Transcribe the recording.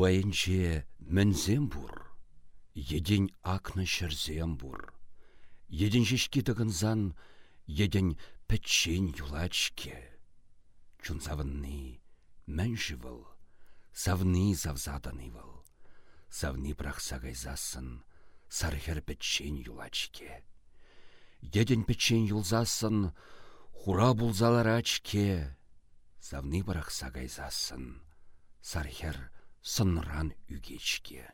Суайынче мінзем бур, еден акны шырзем бур. Еден жешкі тығынзан, еден пәтшен юлачке. Чунсавынны мән живыл, савны завзаданы выл. Савны прақса гайзасын, сархер пәтшен юлачке. Еден пәтшен юлзасын, хура булзаларачке. Савны прақса гайзасын, сархер сынран үгечке.